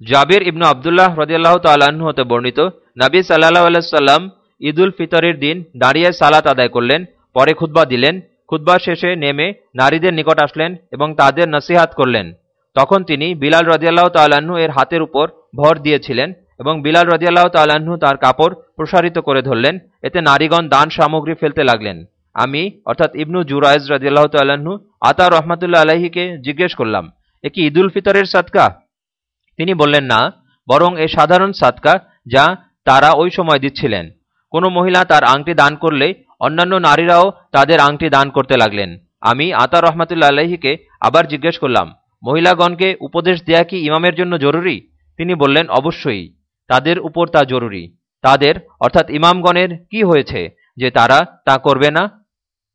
জাবির ইবনু আবদুল্লাহ রদিয়াল্লাহ তাল্লাহ্ন হতে বর্ণিত, নাবী সাল্লাহ আলাইসাল্লাম ঈদুল ফিতরের দিন দাঁড়িয়ে সালাত আদায় করলেন, পরে খুদ্া দিলেন খুদ্া শেষে নেমে নারীদের নিকট আসলেন এবং তাদের নসিহাত করলেন। তখন তিনি বিলাল রদিয়াল্লাহ তাল্লাহ্ন এর হাতের উপর ভর দিয়েছিলেন এবং বিলাল রদিয়াল্লাহ তাল্লাহ্ন তার কাপড় প্রসারিত করে ধরলেন, এতে নারীগণ দান সামগ্রী ফেলতে লাগলেন। আমি, অর্থাৎ ইবনু জুরাইজ রদিয়াল্লাহ তাল্লাহ্ন আতা রহমতুল্লা আলাহিকে জিজ্ঞেস করলাম, এ কি ঈদুল ফিতরের সাদকা? তিনি বললেন, না, বরং এ সাধারণ সাদকা যা তারা ওই সময় দিচ্ছিলেন। কোনো মহিলা তার আংটি দান করলে অন্যান্য নারীরাও তাদের আংটি দান করতে লাগলেন। আমি আতা রহমতুল্লা আল্লাহিকে আবার জিজ্ঞেস করলাম, মহিলাগণকে উপদেশ দেয়া কি ইমামের জন্য জরুরি? তিনি বললেন, অবশ্যই, তাদের উপর তা জরুরি। তাদের, অর্থাৎ ইমামগণের, কি হয়েছে যে তারা তা করবে না?